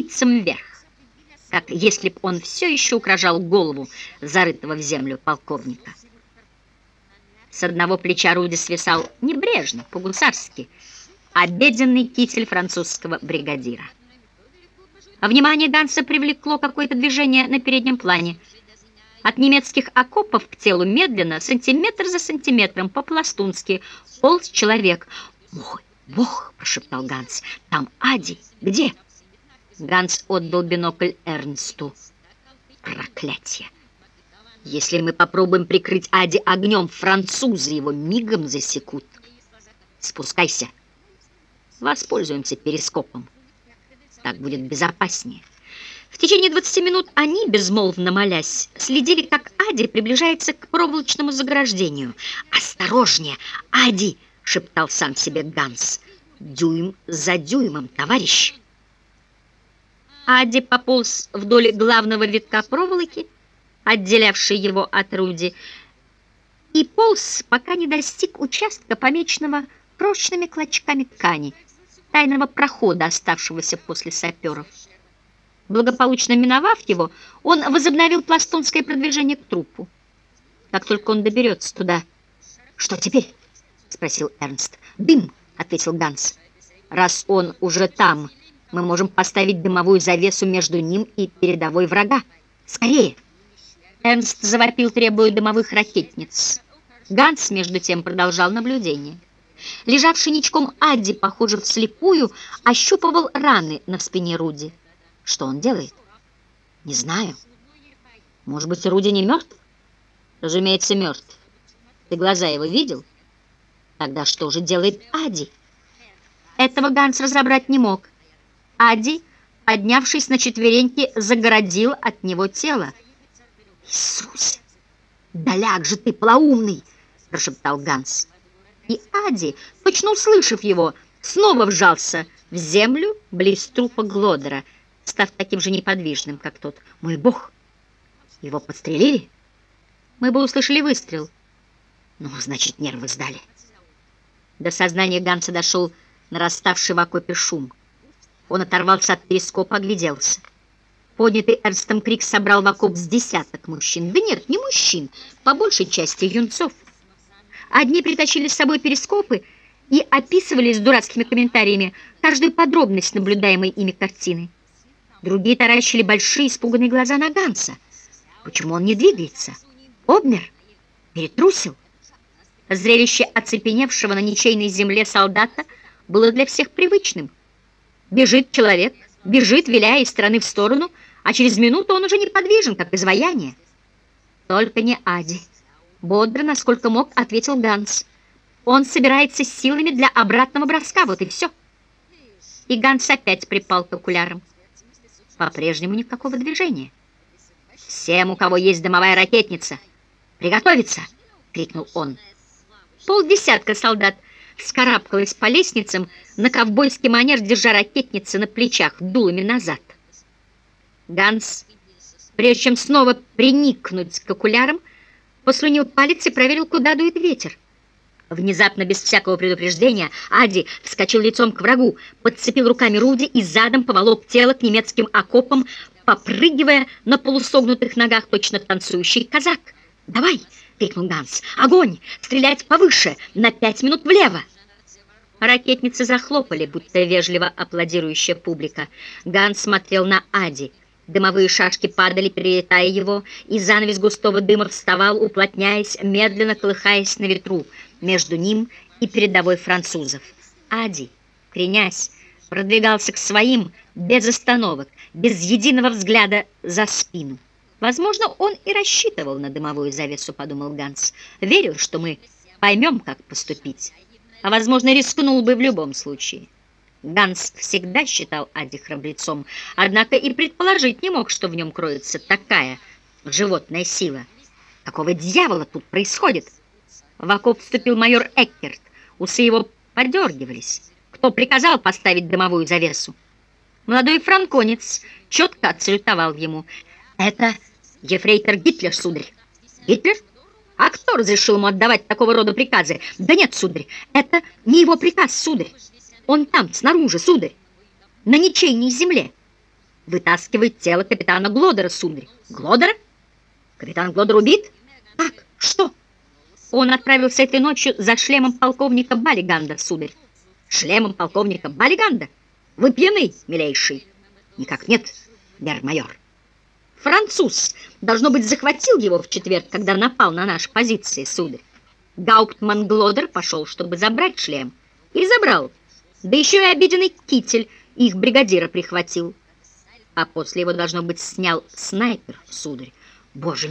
спицам вверх, как если б он все еще украшал голову зарытого в землю полковника. С одного плеча Руди свисал небрежно, по-гусарски, обеденный китель французского бригадира. Внимание Ганса привлекло какое-то движение на переднем плане. От немецких окопов к телу медленно, сантиметр за сантиметром, по-пластунски, полз человек. «Мой бог!» — прошептал Ганс. «Там Ади! Где?» Ганс отдал бинокль Эрнсту. «Проклятие! Если мы попробуем прикрыть Ади огнем, французы его мигом засекут. Спускайся. Воспользуемся перископом». Так будет безопаснее. В течение 20 минут они, безмолвно молясь, следили, как Ади приближается к проволочному заграждению. «Осторожнее, Ади!» — шептал сам себе Ганс. «Дюйм за дюймом, товарищ!» Ади пополз вдоль главного витка проволоки, отделявшей его от Руди, и полз, пока не достиг участка, помеченного крошечными клочками ткани — тайного прохода, оставшегося после саперов. Благополучно миновав его, он возобновил пластунское продвижение к трупу. Как только он доберется туда... «Что теперь?» — спросил Эрнст. «Дым!» — ответил Ганс. «Раз он уже там, мы можем поставить дымовую завесу между ним и передовой врага. Скорее!» Эрнст завопил, требуя дымовых ракетниц. Ганс, между тем, продолжал наблюдение. Лежавший ничком Адди, похоже, вслепую, ощупывал раны на спине Руди. Что он делает? Не знаю. Может быть, Руди не мертв? Разумеется, мертв. Ты глаза его видел? Тогда что же делает Ади? Этого Ганс разобрать не мог. Ади, поднявшись на четвереньки, загородил от него тело. «Иисус! Доляк же ты, полоумный!» – прошептал Ганс и Ади, точно услышав его, снова вжался в землю близ трупа Глодера, став таким же неподвижным, как тот. «Мой бог! Его подстрелили?» «Мы бы услышали выстрел». «Ну, значит, нервы сдали». До сознания Ганса дошел нараставший в окопе шум. Он оторвался от перископа, огляделся. Поднятый Эрнстом крик собрал в окоп с десяток мужчин. Да нет, не мужчин, по большей части юнцов. Одни притащили с собой перископы и описывали с дурацкими комментариями каждую подробность наблюдаемой ими картины. Другие таращили большие испуганные глаза на Ганса. Почему он не двигается? Обмер? Перетрусил? Зрелище оцепеневшего на ничейной земле солдата было для всех привычным. Бежит человек, бежит, виляя из стороны в сторону, а через минуту он уже неподвижен, как изваяние. Только не Ади. Бодро, насколько мог, ответил Ганс. Он собирается силами для обратного броска, вот и все. И Ганс опять припал к окулярам. По-прежнему никакого движения. «Всем, у кого есть дымовая ракетница, приготовиться!» — крикнул он. Полдесятка солдат вскарабкалась по лестницам на ковбойский манер, держа ракетницы на плечах, дулами назад. Ганс, прежде чем снова приникнуть к окулярам, послюнил палец и проверил, куда дует ветер. Внезапно, без всякого предупреждения, Ади вскочил лицом к врагу, подцепил руками Руди и задом поволок тело к немецким окопам, попрыгивая на полусогнутых ногах точно танцующий казак. «Давай!» — крикнул Ганс. «Огонь! Стрелять повыше! На пять минут влево!» Ракетницы захлопали, будто вежливо аплодирующая публика. Ганс смотрел на Ади — Дымовые шашки падали, перелетая его, и занавес густого дыма вставал, уплотняясь, медленно колыхаясь на ветру между ним и передовой французов. Ади, кренясь, продвигался к своим без остановок, без единого взгляда за спину. Возможно, он и рассчитывал на дымовую завесу, подумал Ганс. Верил, что мы поймем, как поступить, а, возможно, рискнул бы в любом случае. Ганс всегда считал Ади храбрецом, однако и предположить не мог, что в нем кроется такая животная сила. Какого дьявола тут происходит? В окоп вступил майор Эккерт. Усы его подергивались. Кто приказал поставить дымовую завесу? Молодой франконец четко отсалютовал ему. Это ефрейтор Гитлер, сударь. Гитлер? А кто разрешил ему отдавать такого рода приказы? Да нет, сударь, это не его приказ, сударь. Он там, снаружи, сударь, на ничейной земле. вытаскивает тело капитана Глодера, сударь. Глодера? Капитан Глодер убит? Как? Что? Он отправился этой ночью за шлемом полковника Балиганда, сударь. Шлемом полковника Балиганда? Вы пьяны, милейший? Никак нет, герр-майор. Француз, должно быть, захватил его в четверг, когда напал на наши позиции, сударь. Гауптман Глодер пошел, чтобы забрать шлем. И забрал. Да еще и обиденный китель их бригадира прихватил. А после его, должно быть, снял снайпер, сударь. Боже